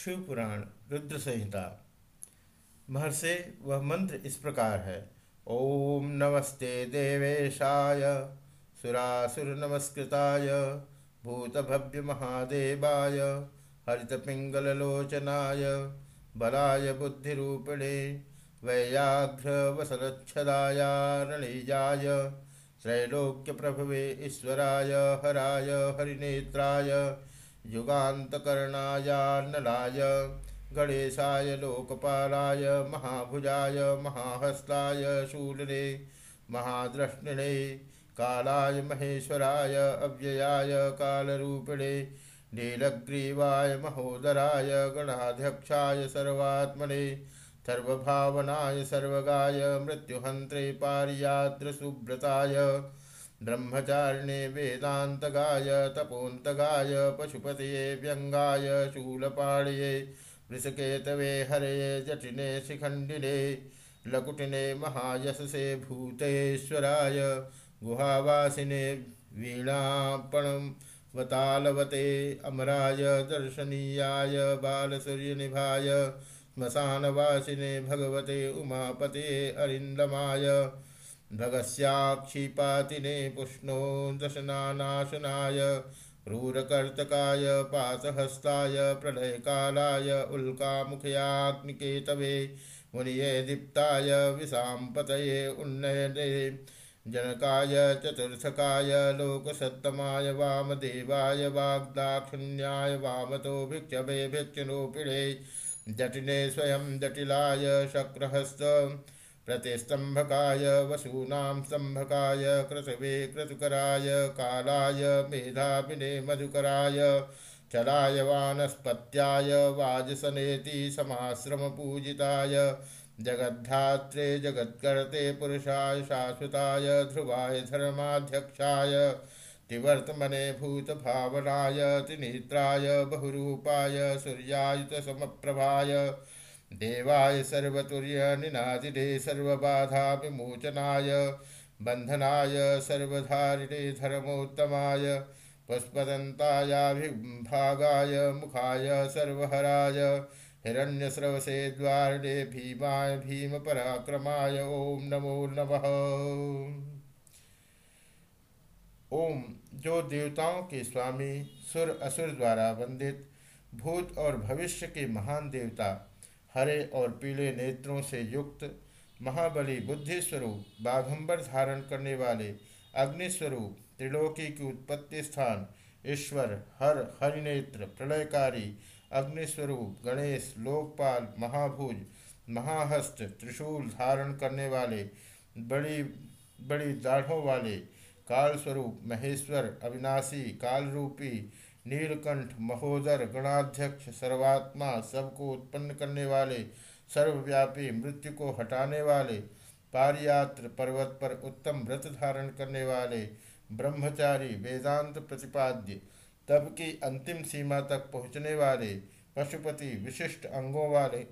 शिवपुराण रुद्र संहिता महर्षि, वह मंत्र इस प्रकार है। ओम नमस्ते देवेशाय सुरासुर नमस्कृताय भूतभव्य महादेवाय हरितपिंगलोचनाय बलाय बुद्धिरूपिणे वैयाघ्र वसलच्छदायारणीजाय त्रैलोक्यप्रभवे ईश्वराय, हराय, हरिनेत्राय युगान्तकर्णायान्नलाय, गणेशाय, लोकपालाय, महाभुजाय, महाहस्ताय, शूलिने, महाद्रष्णिणे, कालाय, महेश्वराय, अव्ययाय, कालरूपिणे, नीलग्रीवाय, महोदराय, गणाध्यक्षाय, सर्वात्मने, सर्वभावनाय, सर्वगाय, मृत्युहन्त्रे, पारियाद्रसुव्रताय ब्रह्मचारिणे वेदान्तगाय, तपोन्तगाय, पशुपतये व्यङ्गाय शूलपाणये वृषकेतवे हरये, जटिने शिखण्डिने, लकुटिने महायशसे भूतेश्वराय, गुहावासिने वीणापणं वतालवते अमराय, दर्शनीयाय, बालसूर्यनिभाय श्मशानवासिने भगवते उमापते अरिन्दमाय भगस्याक्षिपातिने पुष्णो दशनानाशनाय क्रूरकर्तकाय पाशहस्ताय प्रलयकालाय, उल्कामुखयाग्निकेतवे, मुनिये दीप्ताय विशाम्पतये उन्नयने, जनकाय, चतुर्थकाय, लोकसत्तमाय, वामदेवाय, वाग्दाक्षिण्याय वामतो भिक्षवे भिक्षनोपिणे जटिने स्वयं जटिलाय, शक्रहस्त प्रतिस्तंभकाय वसूनां स्तंभकाय क्रतवे क्रतुकराय कालाय मेधाभिने मधुकराय, चलाय वानस्पत्याय, वाजसनेति समाश्रमपूजिताय, जगद्धात्रे जगत्कर्ते पुरुषाय शाश्वताय, ध्रुवाय धर्माध्यक्षाय तिवर्तमने भूतभावनाय, त्रिनेत्राय बहुरूपाय, सूर्यायुतसमप्रभाय देवाय सर्वतुर्य निनादिने सर्वबाधा विमोचनाय बंधनाय सर्वधारिणे धर्मोत्तमाय, पुष्पदन्तायाभिभागाय, मुखाय सर्वहराय, हिरण्यस्रवसे द्वारिणे भीमाय भीमपराक्रमाय, ओम नमो नमः। ओम, जो देवताओं के स्वामी सुर असुर द्वारा वंदित, भूत और भविष्य के महान देवता हरे और पीले नेत्रों से युक्त महाबली बुद्धि स्वरूप बाघंबर धारण करने वाले अग्निस्वरूप, त्रिलोकी की उत्पत्ति स्थान, ईश्वर, हर हरिनेत्र, प्रलयकारी अग्निस्वरूप, गणेश, लोकपाल, महाभुज, महाहस्त, त्रिशूल धारण करने वाले, बड़ी बड़ी दाढ़ों वाले काल स्वरूप महेश्वर, अविनाशी काल रूपी नीलकंठ, महोदर, गणाध्यक्ष, सर्वात्मा, सबको उत्पन्न करने वाले, सर्वव्यापी मृत्यु को हटाने वाले, पारियात्र पर्वत पर उत्तम व्रत धारण करने वाले, ब्रह्मचारी, वेदांत प्रतिपाद्य, तब की अंतिम सीमा तक पहुँचने वाले, पशुपति, विशिष्ट अंगों वाले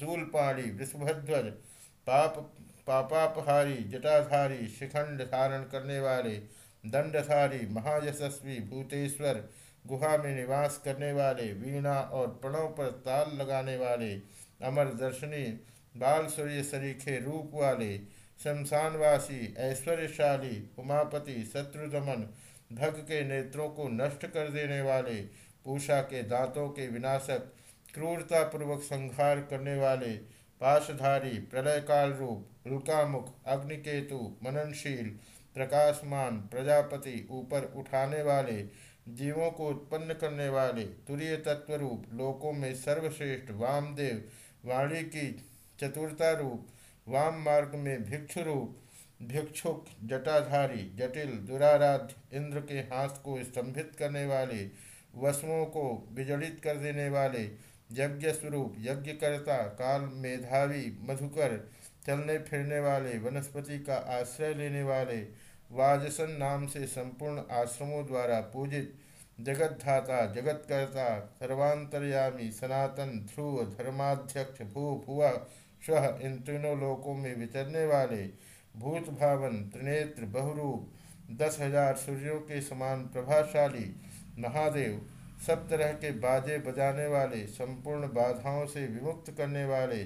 शूलपाणी विश्वध्वज पाप, पापापहारी, जटाधारी, शिखंड धारण करने वाले, दंडधारी, महायशस्वी, भूतेश्वर गुहा में निवास करने वाले, वीणा और प्रणव पर ताल लगाने वाले, अमर दर्शनी, बाल सूर्य सरीखे रूप वाले, शमशानवासी, ऐश्वर्यशाली, उमापति, शत्रुदमन, भग के नेत्रों को नष्ट कर देने वाले, पूषा के दांतों के विनाशक, क्रूरतापूर्वक संहार करने वाले, पाशधारी प्रलय काल रूप उल्कामुख अग्निकेतु, मननशील, प्रकाशमान, प्रजापति ऊपर उठाने वाले जीवों को उत्पन्न करने वाले तुरीय तत्वरूप लोकों में सर्वश्रेष्ठ वामदेव, वाणी की चतुरता रूप, वाम मार्ग में भिक्षु रूप, भिक्षुक, जटाधारी, जटिल, दुराराध्य, इंद्र के हाथ को स्तंभित करने वाले, वसुओं को विजड़ित कर देने वाले, यज्ञ स्वरूप, यज्ञकर्ता, काल मेधावी, मधुकर, चलने फिरने वाले, वनस्पति का आश्रय लेने वाले वाजसन नाम से संपूर्ण आश्रमों द्वारा पूजित जगद्धाता, जगत्कर्ता, सर्वांतर्यामी, सनातन, ध्रुव, धर्माध्यक्ष, भू भुआ स्व, इन तीनों लोकों में विचरने वाले भूत भावन, त्रिनेत्र, बहुरूप, दस हज़ार सूर्यों के समान प्रभाशाली महादेव, सब तरह के बाजे बजाने वाले, संपूर्ण बाधाओं से विमुक्त करने वाले,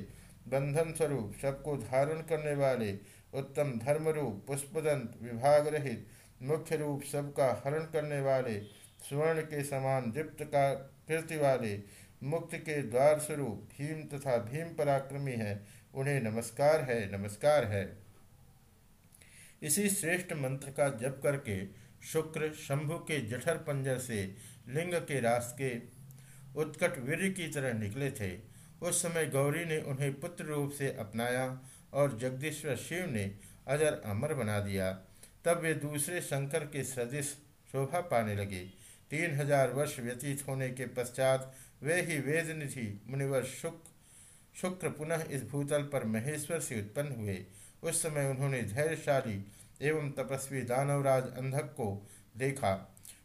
बंधन स्वरूप, सबको धारण करने वाले उत्तम धर्म रूप पुष्पदंत विभाग रहित मुख्य रूप सबका हरण करने वाले, स्वर्ण के समान दीप्त का कीर्ति वाले, मुक्त के द्वार स्वरूप, भीम तथा भीम पराक्रमी है, उन्हें नमस्कार है नमस्कार है। इसी श्रेष्ठ मंत्र का जप करके शुक्र, शंभु के जठर पंजर से लिंग के रास्ते उत्कट वीर की तरह निकले थे। उस समय गौरी ने उन्हें पुत्र रूप से अपनाया और जगदीश्वर शिव ने अजर अमर बना दिया। तब वे दूसरे शंकर के सदृश शोभा पाने लगे। तीन हज़ार वर्ष व्यतीत होने के पश्चात वे ही वेद निधि मुनिवर शुक्र शुक्र पुनः इस भूतल पर महेश्वर से उत्पन्न हुए। उस समय उन्होंने धैर्यशाली एवं तपस्वी दानवराज अंधक को देखा।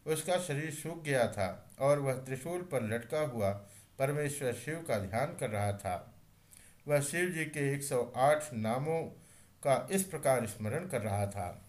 उसका शरीर सूख गया था और वह त्रिशूल पर लटका हुआ परमेश्वर शिव का ध्यान कर रहा था। वह शिव जी के 108 नामों का इस प्रकार स्मरण कर रहा था।